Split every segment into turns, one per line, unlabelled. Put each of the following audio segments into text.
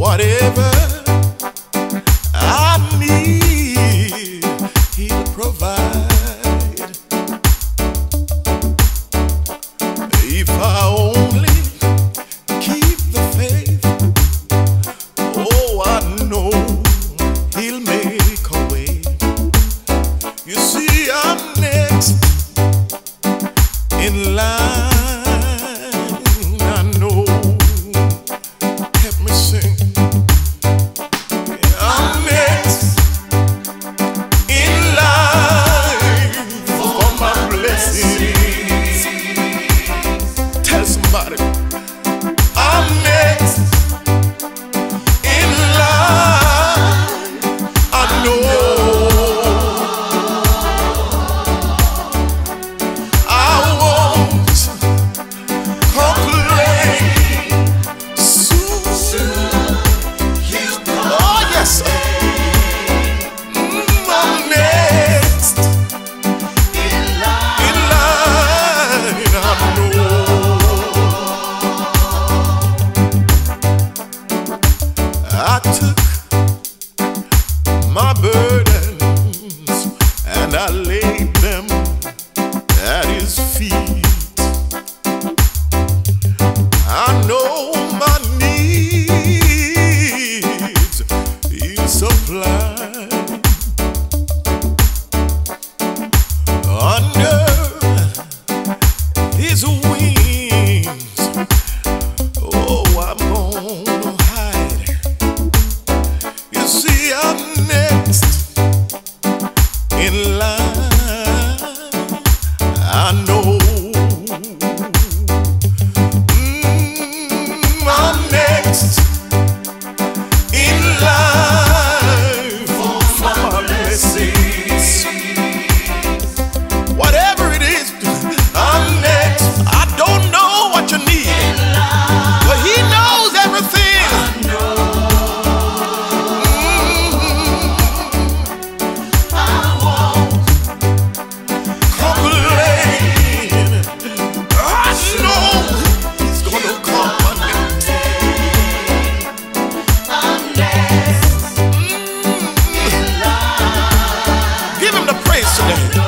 whatever. my burdens and I laid them at his feet. I know my needs he supplies. Jesus. today.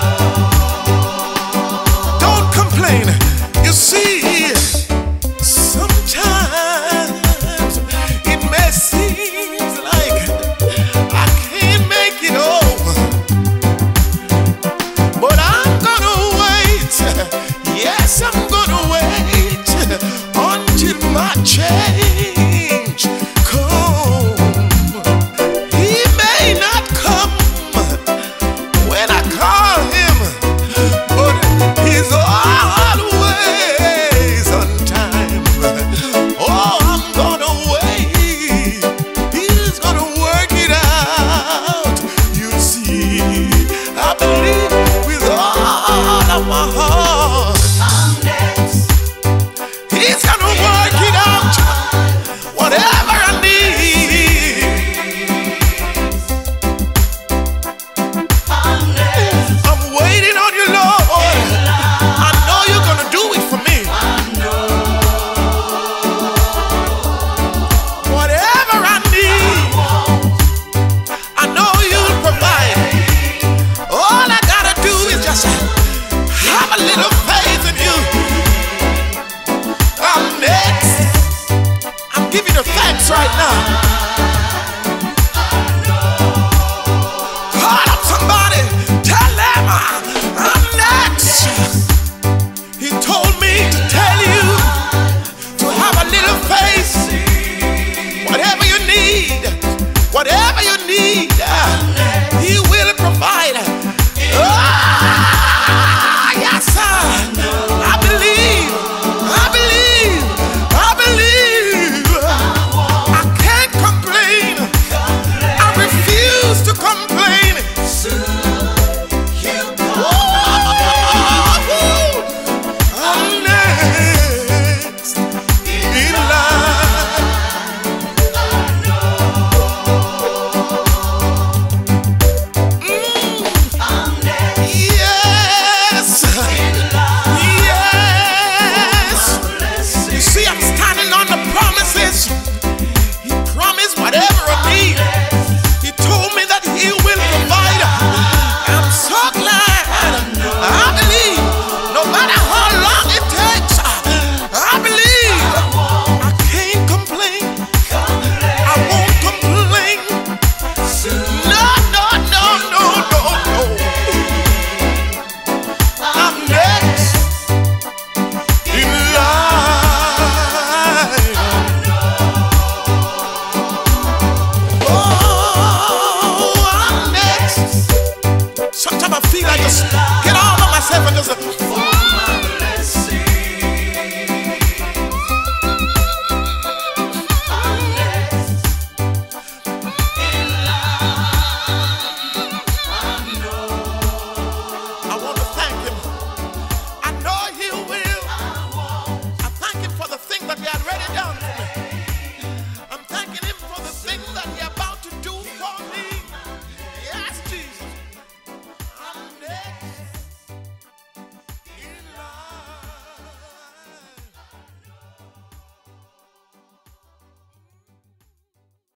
Just